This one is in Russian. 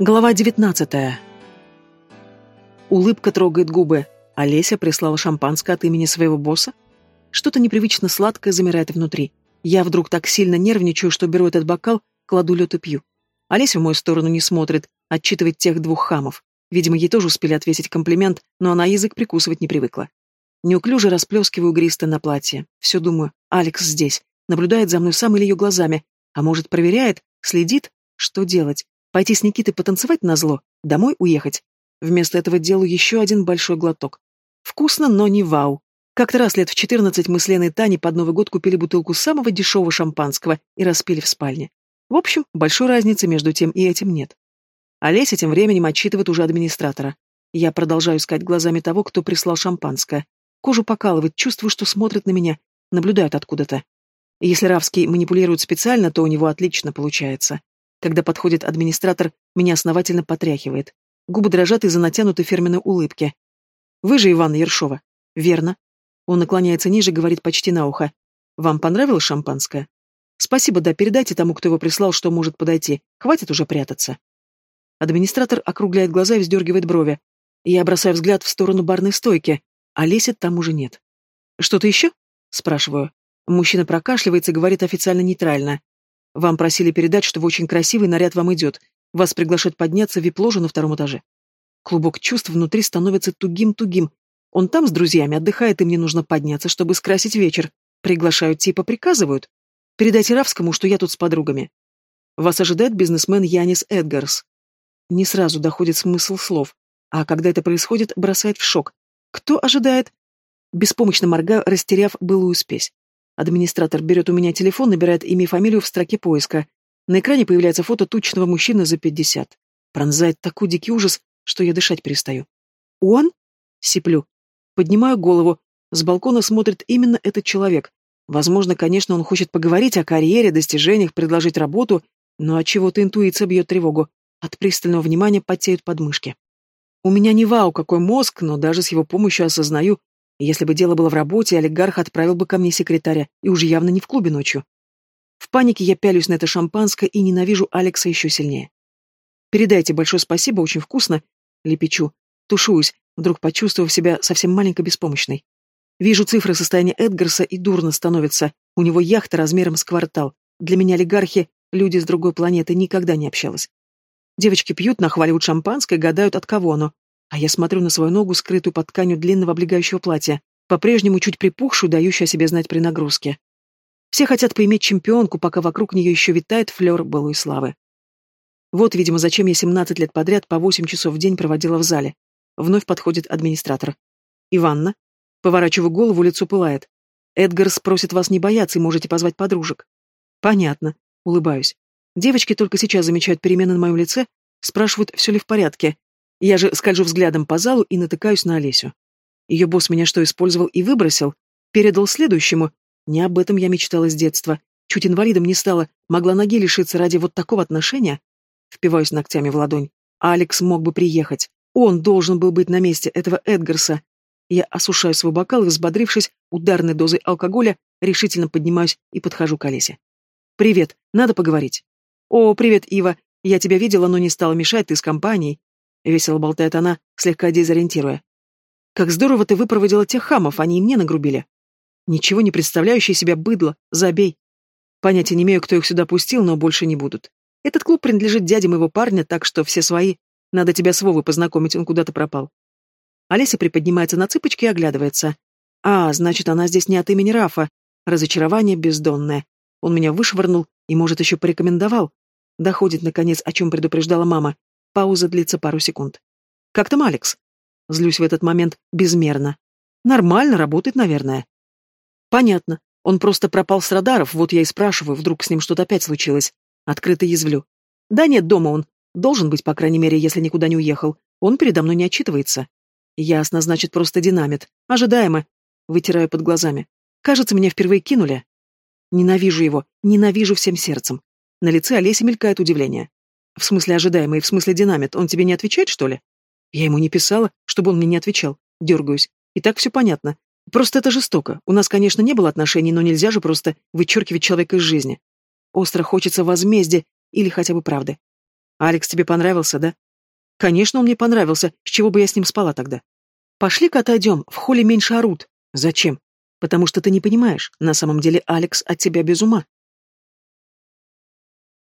Глава 19. Улыбка трогает губы. Олеся прислала шампанское от имени своего босса? Что-то непривычно сладкое замирает внутри. Я вдруг так сильно нервничаю, что беру этот бокал, кладу лед и пью. Олеся в мою сторону не смотрит, отчитывает тех двух хамов. Видимо, ей тоже успели ответить комплимент, но она язык прикусывать не привыкла. Неуклюже расплескиваю гристо на платье. Все думаю, Алекс здесь. Наблюдает за мной сам или ее глазами. А может, проверяет, следит? Что делать? Пойти с Никитой потанцевать на зло, домой уехать. Вместо этого делаю еще один большой глоток. Вкусно, но не вау. Как-то раз лет в четырнадцать мы с Леной Таней под Новый год купили бутылку самого дешевого шампанского и распили в спальне. В общем, большой разницы между тем и этим нет. Олеся тем временем отчитывает уже администратора. Я продолжаю искать глазами того, кто прислал шампанское. Кожу покалывает, чувствую, что смотрят на меня, наблюдают откуда-то. Если Равский манипулирует специально, то у него отлично получается. Когда подходит администратор, меня основательно потряхивает. Губы дрожат из-за натянутой фирменной улыбки. «Вы же Иван Ершова?» «Верно». Он наклоняется ниже, говорит почти на ухо. «Вам понравилось шампанское?» «Спасибо, да, передайте тому, кто его прислал, что может подойти. Хватит уже прятаться». Администратор округляет глаза и вздергивает брови. Я бросаю взгляд в сторону барной стойки, а Леси там уже нет. «Что-то еще?» — спрашиваю. Мужчина прокашливается и говорит официально нейтрально. Вам просили передать, что в очень красивый наряд вам идет. Вас приглашают подняться в вип-ложу на втором этаже. Клубок чувств внутри становится тугим-тугим. Он там с друзьями отдыхает, и мне нужно подняться, чтобы скрасить вечер. Приглашают типа приказывают. Передайте Равскому, что я тут с подругами. Вас ожидает бизнесмен Янис Эдгарс. Не сразу доходит смысл слов, а когда это происходит, бросает в шок. Кто ожидает? Беспомощно моргаю, растеряв былую спесь. Администратор берет у меня телефон, набирает имя и фамилию в строке поиска. На экране появляется фото тучного мужчины за пятьдесят. Пронзает такой дикий ужас, что я дышать перестаю. «Он?» — сиплю. Поднимаю голову. С балкона смотрит именно этот человек. Возможно, конечно, он хочет поговорить о карьере, достижениях, предложить работу, но от чего-то интуиция бьет тревогу. От пристального внимания потеют подмышки. У меня не вау какой мозг, но даже с его помощью осознаю, если бы дело было в работе, олигарх отправил бы ко мне секретаря, и уже явно не в клубе ночью. В панике я пялюсь на это шампанское и ненавижу Алекса еще сильнее. «Передайте большое спасибо, очень вкусно», — лепечу. Тушуюсь, вдруг почувствовав себя совсем маленько беспомощной. Вижу цифры состояния Эдгарса и дурно становится. У него яхта размером с квартал. Для меня олигархи, люди с другой планеты, никогда не общалась. Девочки пьют, нахваливают шампанское, гадают, от кого оно. А я смотрю на свою ногу, скрытую под тканью длинного облегающего платья, по-прежнему чуть припухшую, дающую о себе знать при нагрузке. Все хотят поиметь чемпионку, пока вокруг нее еще витает флер былой славы. Вот, видимо, зачем я 17 лет подряд по 8 часов в день проводила в зале. Вновь подходит администратор. «Иванна?» Поворачиваю голову, лицо пылает. «Эдгар спросит вас не бояться и можете позвать подружек». «Понятно», — улыбаюсь. Девочки только сейчас замечают перемены на моем лице, спрашивают, все ли в порядке, я же скольжу взглядом по залу и натыкаюсь на Олесю. Ее босс меня что, использовал и выбросил? Передал следующему? Не об этом я мечтала с детства. Чуть инвалидом не стала, могла ноги лишиться ради вот такого отношения. Впиваюсь ногтями в ладонь. Алекс мог бы приехать. Он должен был быть на месте этого Эдгарса. Я осушаю свой бокал и, взбодрившись ударной дозой алкоголя, решительно поднимаюсь и подхожу к Олесе. «Привет, надо поговорить». «О, привет, Ива. Я тебя видела, но не стала мешать, ты с компанией. — весело болтает она, слегка дезориентируя. «Как здорово ты выпроводила тех хамов, они и мне нагрубили. Ничего не представляющие себя быдло, забей. Понятия не имею, кто их сюда пустил, но больше не будут. Этот клуб принадлежит дяде моего парня, так что все свои. Надо тебя с Вовой познакомить, он куда-то пропал». Олеся приподнимается на цыпочки и оглядывается. «А, значит, она здесь не от имени Рафа. Разочарование бездонное. Он меня вышвырнул и, может, еще порекомендовал. Доходит, наконец, о чем предупреждала мама. Пауза длится пару секунд. «Как там Алекс?» Злюсь в этот момент безмерно. «Нормально, работает, наверное». «Понятно. Он просто пропал с радаров, вот я и спрашиваю, вдруг с ним что-то опять случилось. Открыто язвлю. Да нет, дома он. Должен быть, по крайней мере, если никуда не уехал. Он передо мной не отчитывается. Ясно, значит, просто динамит. Ожидаемо. Вытираю под глазами. Кажется, меня впервые кинули. Ненавижу его, ненавижу всем сердцем. На лице Олеси мелькает удивление. В смысле ожидаемый, в смысле динамит. Он тебе не отвечает, что ли? Я ему не писала, чтобы он мне не отвечал. Дергаюсь. И так все понятно. Просто это жестоко. У нас, конечно, не было отношений, но нельзя же просто вычеркивать человека из жизни. Остро хочется возмездия или хотя бы правды. Алекс тебе понравился, да? Конечно, он мне понравился, с чего бы я с ним спала тогда? Пошли-ка отойдем, в холле меньше орут. Зачем? Потому что ты не понимаешь, на самом деле Алекс от тебя без ума.